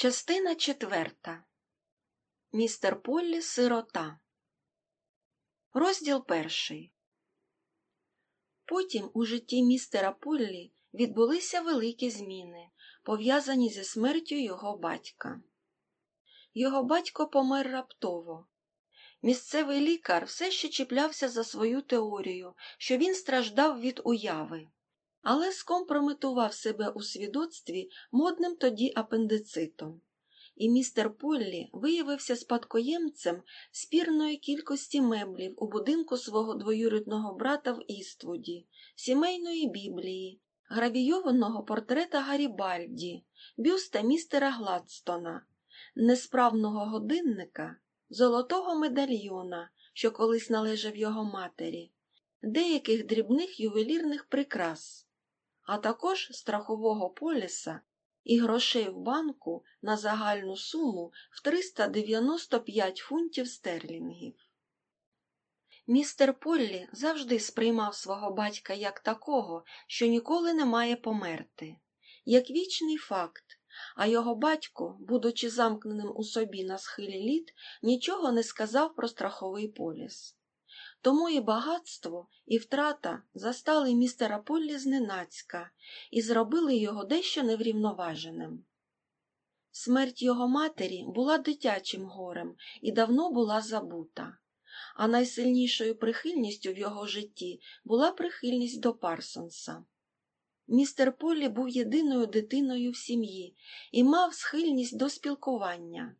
Частина четверта. Містер Поллі сирота. Розділ перший. Потім у житті містера Поллі відбулися великі зміни, пов'язані зі смертю його батька. Його батько помер раптово. Місцевий лікар все ще чіплявся за свою теорію, що він страждав від уяви, але скомпрометував себе у свідоцтві модним тоді апендицитом. І містер Поллі виявився спадкоємцем спірної кількості меблів у будинку свого двоюрідного брата в Іствуді, сімейної біблії, гравійованого портрета Гарібальді, бюста містера Гладстона, несправного годинника, золотого медальйона, що колись належав його матері, деяких дрібних ювелірних прикрас, а також страхового поліса і грошей в банку на загальну суму в 395 фунтів стерлінгів. Містер Поллі завжди сприймав свого батька як такого, що ніколи не має померти, як вічний факт, а його батько, будучи замкненим у собі на схилі літ, нічого не сказав про страховий поліс. Тому і багатство, і втрата застали містера Поллі зненацька і зробили його дещо неврівноваженим. Смерть його матері була дитячим горем і давно була забута, а найсильнішою прихильністю в його житті була прихильність до Парсонса. Містер Поллі був єдиною дитиною в сім'ї і мав схильність до спілкування,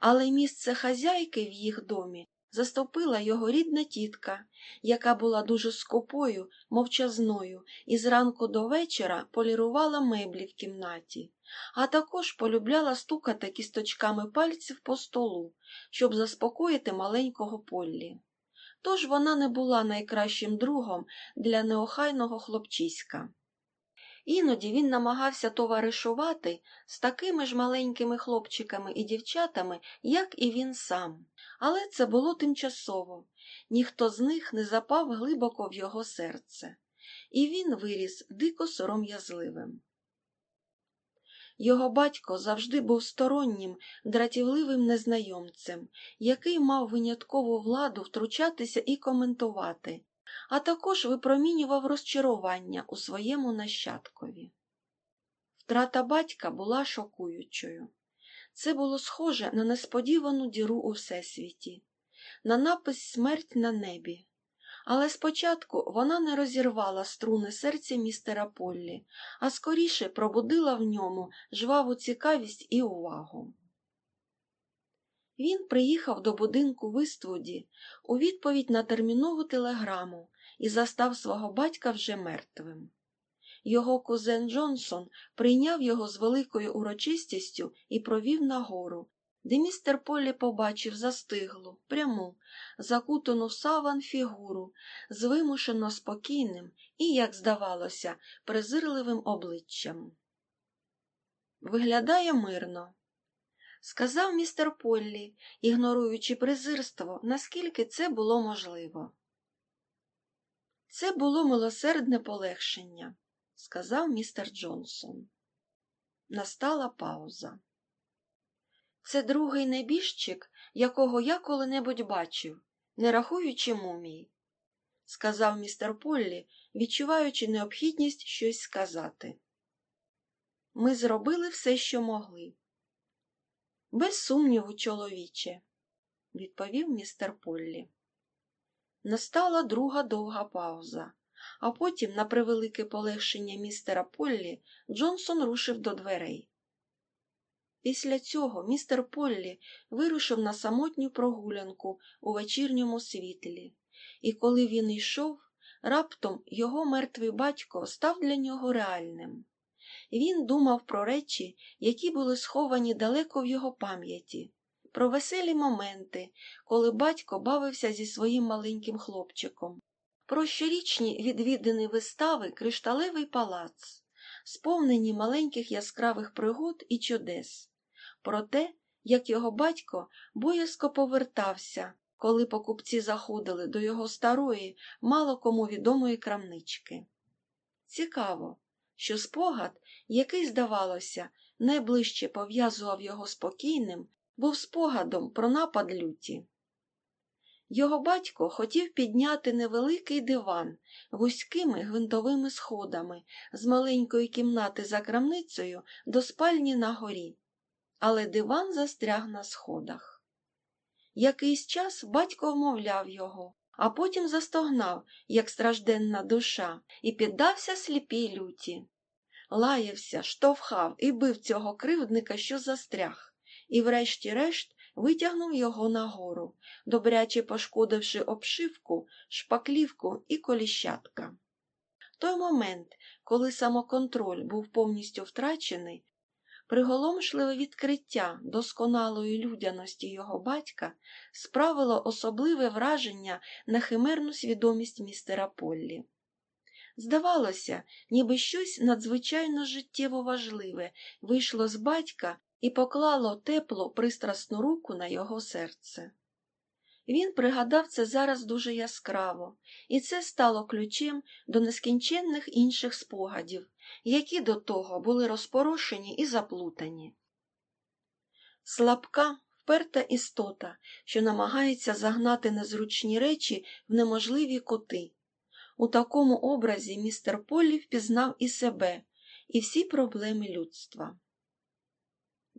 але місце хазяйки в їх домі заступила його рідна тітка, яка була дуже скупою, мовчазною і зранку до вечора полірувала меблі в кімнаті, а також полюбляла стукати кісточками пальців по столу, щоб заспокоїти маленького Поллі. Тож вона не була найкращим другом для неохайного хлопчиська. Іноді він намагався товаришувати з такими ж маленькими хлопчиками і дівчатами, як і він сам, але це було тимчасово, ніхто з них не запав глибоко в його серце, і він виріс дико сором'язливим. Його батько завжди був стороннім, дратівливим незнайомцем, який мав виняткову владу втручатися і коментувати, а також випромінював розчарування у своєму нащадкові. Втрата батька була шокуючою. Це було схоже на несподівану діру у всесвіті, на напис Смерть на небі. Але спочатку вона не розірвала струни серця містера Поллі, а скоріше пробудила в ньому жваву цікавість і увагу. Він приїхав до будинку в Іствуді у відповідь на термінову телеграму і застав свого батька вже мертвим. Його кузен Джонсон прийняв його з великою урочистістю і провів нагору, де містер Поллі побачив застиглу, пряму, закутану в саван фігуру з вимушено спокійним і, як здавалося, презирливим обличчям. Виглядає мирно, сказав містер Поллі, ігноруючи презирство, наскільки це було можливо. Це було милосердне полегшення, сказав містер Джонсон. Настала пауза. Це другий небіжчик, якого я коли-небудь бачив, не рахуючи мумії, сказав містер Поллі, відчуваючи необхідність щось сказати. Ми зробили все, що могли. Без сумніву, чоловіче, відповів містер Поллі. Настала друга довга пауза, а потім, на превелике полегшення містера Поллі, Джонсон рушив до дверей. Після цього містер Поллі вирушив на самотню прогулянку у вечірньому світлі, і коли він йшов, раптом його мертвий батько став для нього реальним. Він думав про речі, які були сховані далеко в його пам'яті, про веселі моменти, коли батько бавився зі своїм маленьким хлопчиком, про щорічні відвідини вистави Кришталевий палац, сповнені маленьких яскравих пригод і чудес, про те, як його батько боязко повертався, коли покупці заходили до його старої, мало кому відомої крамнички. Цікаво, що спогад, який, здавалося, найближче пов'язував його спокійним, був спогадом про напад люті. Його батько хотів підняти невеликий диван вузькими гвинтовими сходами з маленької кімнати за крамницею до спальні на горі, але диван застряг на сходах. Якийсь час батько вмовляв його, а потім застогнав, як стражденна душа, і піддався сліпій люті. Лаявся, штовхав і бив цього кривдника, що застряг, і, врешті-решт, витягнув його нагору, добряче пошкодивши обшивку, шпаклівку і коліщатка. Той момент, коли самоконтроль був повністю втрачений, приголомшливе відкриття досконалої людяності його батька справило особливе враження на химерну свідомість містера Поллі. Здавалося, ніби щось надзвичайно життєво важливе вийшло з батька і поклало теплу пристрасну руку на його серце. Він пригадав це зараз дуже яскраво, і це стало ключем до нескінченних інших спогадів, які до того були розпорошені і заплутані. Слабка, вперта істота, що намагається загнати незручні речі в неможливі коти. У такому образі містер Поллі впізнав і себе, і всі проблеми людства.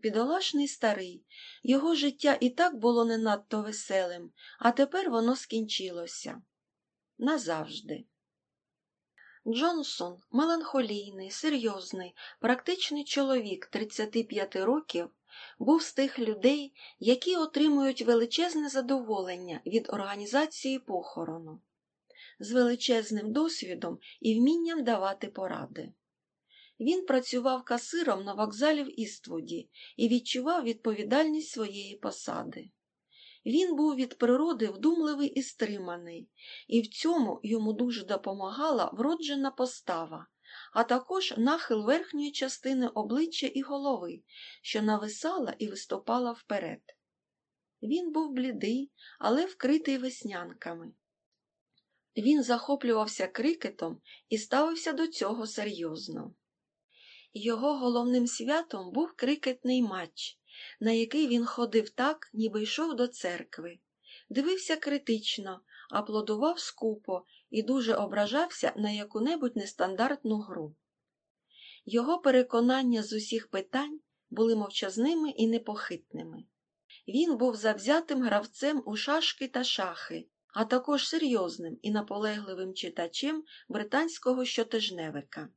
Бідолашний старий, його життя і так було не надто веселим, а тепер воно скінчилося назавжди. Джонсон, меланхолійний, серйозний, практичний чоловік 35 років, був з тих людей, які отримують величезне задоволення від організації похорону, з величезним досвідом і вмінням давати поради. Він працював касиром на вокзалі в Іствуді і відчував відповідальність своєї посади. Він був від природи вдумливий і стриманий, і в цьому йому дуже допомагала вроджена постава, а також нахил верхньої частини обличчя і голови, що нависала і виступала вперед. Він був блідий, але вкритий веснянками. Він захоплювався крикетом і ставився до цього серйозно. Його головним святом був крикетний матч, на який він ходив так, ніби йшов до церкви, дивився критично, аплодував скупо і дуже ображався на яку-небудь нестандартну гру. Його переконання з усіх питань були мовчазними і непохитними. Він був завзятим гравцем у шашки та шахи, а також серйозним і наполегливим читачем британського щотижневика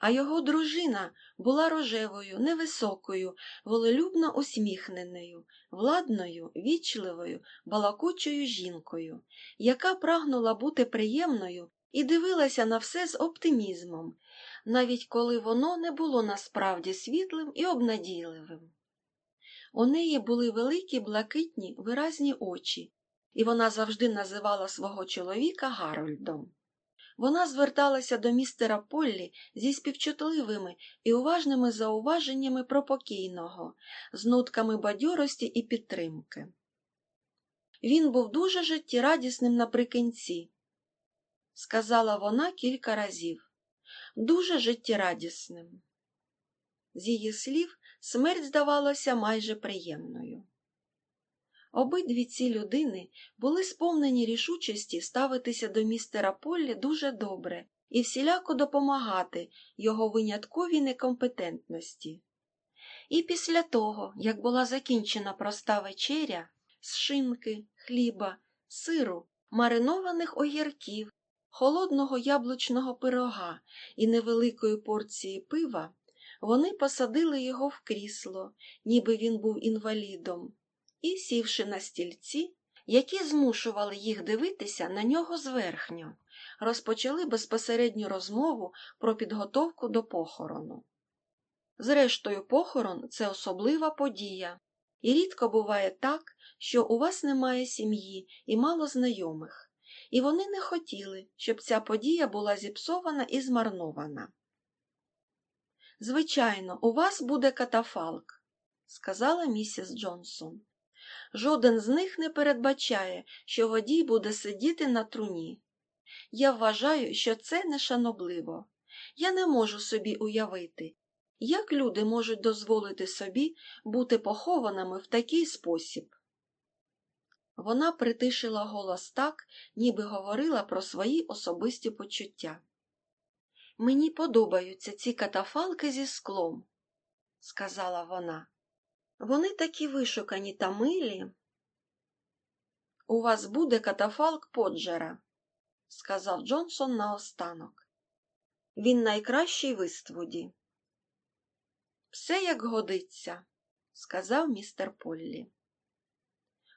а його дружина була рожевою, невисокою, волелюбно усміхненою, владною, вічливою, балакучою жінкою, яка прагнула бути приємною і дивилася на все з оптимізмом, навіть коли воно не було насправді світлим і обнадійливим. У неї були великі блакитні виразні очі, і вона завжди називала свого чоловіка Гарольдом. Вона зверталася до містера Поллі зі співчутливими і уважними зауваженнями про покійного, з нотками бадьорості і підтримки. Він був дуже життєрадісним наприкінці, сказала вона кілька разів, дуже життєрадісним. З її слів, смерть здавалася майже приємною. Обидві ці людини були сповнені рішучості ставитися до містера Поллі дуже добре і всіляко допомагати його винятковій некомпетентності. І після того, як була закінчена проста вечеря з шинки, хліба, сиру, маринованих огірків, холодного яблучного пирога і невеликої порції пива, вони посадили його в крісло, ніби він був інвалідом і, сівши на стільці, які змушували їх дивитися на нього зверхньо, розпочали безпосередню розмову про підготовку до похорону. Зрештою, похорон це особлива подія, і рідко буває так, що у вас немає сім'ї і мало знайомих, і вони не хотіли, щоб ця подія була зіпсована і змарнована. Звичайно, у вас буде катафалк, сказала місіс Джонсон. Жоден з них не передбачає, що водій буде сидіти на труні. Я вважаю, що це нешанобливо. Я не можу собі уявити, як люди можуть дозволити собі бути похованими в такий спосіб. Вона притишила голос так, ніби говорила про свої особисті почуття. Мені подобаються ці катафалки зі склом, сказала вона. Вони такі вишукані та милі. У вас буде катафалк Поджера, сказав Джонсон наостанок. Він найкращий в Іствуді. Все як годиться, сказав містер Поллі.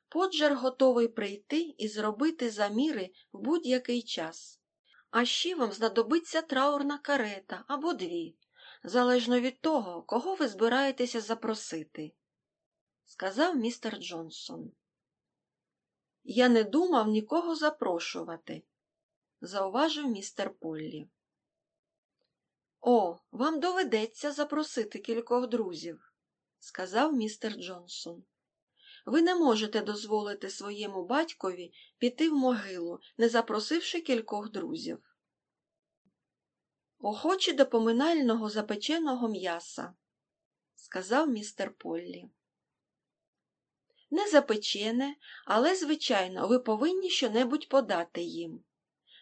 Поджер готовий прийти і зробити заміри в будь-який час. А ще вам знадобиться траурна карета або дві, залежно від того, кого ви збираєтеся запросити, сказав містер Джонсон. Я не думав нікого запрошувати, зауважив містер Поллі. О, вам доведеться запросити кількох друзів, сказав містер Джонсон. Ви не можете дозволити своєму батькові піти в могилу, не запросивши кількох друзів. Охочі до поминального запеченого м'яса, сказав містер Поллі. Не запечене, але, звичайно, ви повинні щонебудь подати їм.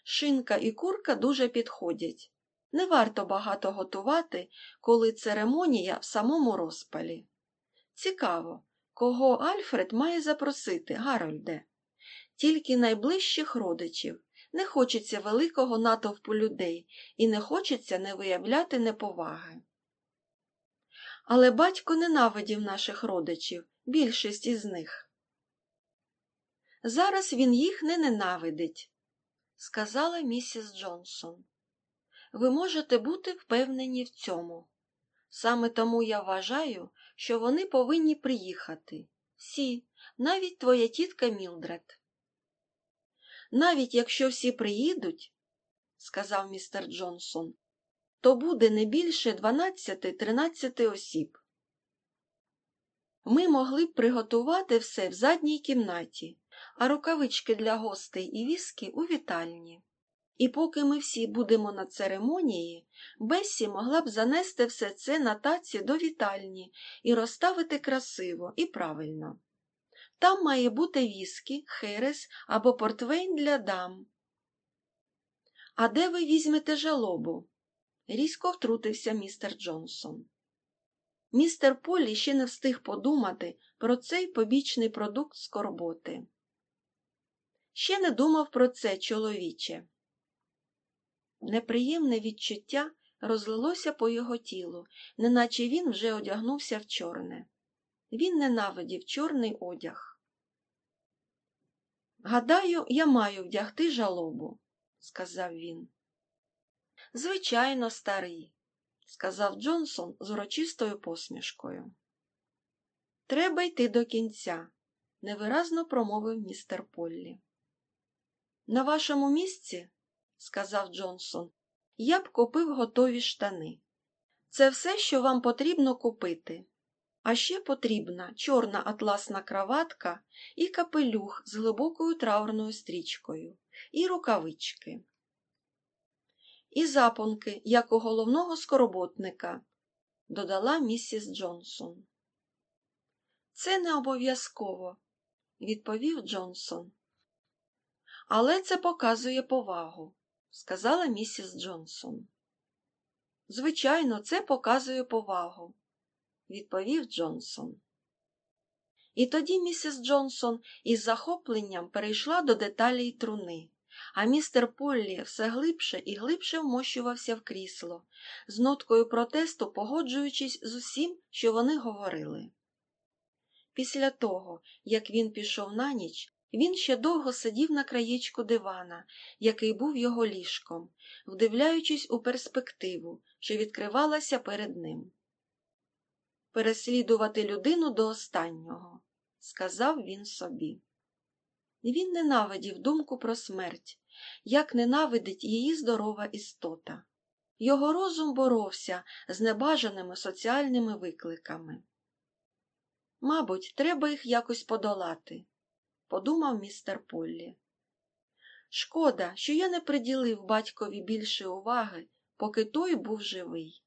Шинка і курка дуже підходять. Не варто багато готувати, коли церемонія в самому розпалі. Цікаво, кого Альфред має запросити, Гарольде? Тільки найближчих родичів. Не хочеться великого натовпу людей і не хочеться не виявляти неповаги. Але батько ненавидів наших родичів, більшість із них. Зараз він їх не ненавидить, сказала місіс Джонсон. Ви можете бути впевнені в цьому. Саме тому я вважаю, що вони повинні приїхати. Всі, навіть твоя тітка Мілдред. Навіть якщо всі приїдуть, сказав містер Джонсон, то буде не більше 12-13 осіб. Ми могли б приготувати все в задній кімнаті, а рукавички для гостей і віскі у вітальні. І поки ми всі будемо на церемонії, Бессі могла б занести все це на таці до вітальні і розставити красиво і правильно. Там має бути віскі, херес або портвейн для дам. А де ви візьмете жалобу? Різко втрутився містер Джонсон. Містер Полі ще не встиг подумати про цей побічний продукт скорботи. Ще не думав про це, чоловіче. Неприємне відчуття розлилося по його тілу, неначе він вже одягнувся в чорне. Він ненавидів чорний одяг. Гадаю, я маю вдягти жалобу, сказав він. Звичайно, старий, сказав Джонсон з урочистою посмішкою. Треба йти до кінця, невиразно промовив містер Поллі. На вашому місці, сказав Джонсон, я б купив готові штани. Це все, що вам потрібно купити. А ще потрібна чорна атласна краватка і капелюх з глибокою траурною стрічкою, і рукавички. І запонки, як у головного скороботника, додала місіс Джонсон. Це не обов'язково, відповів Джонсон. Але це показує повагу, сказала місіс Джонсон. Звичайно, це показує повагу, відповів Джонсон. І тоді місіс Джонсон із захопленням перейшла до деталей труни, а містер Поллі все глибше і глибше вмощувався в крісло, з ноткою протесту погоджуючись з усім, що вони говорили. Після того, як він пішов на ніч, він ще довго сидів на краєчку дивана, який був його ліжком, вдивляючись у перспективу, що відкривалася перед ним. Переслідувати людину до останнього, сказав він собі. Він ненавидів думку про смерть, як ненавидить її здорова істота. Його розум боровся з небажаними соціальними викликами. Мабуть, треба їх якось подолати, подумав містер Поллі. Шкода, що я не приділив батькові більше уваги, поки той був живий.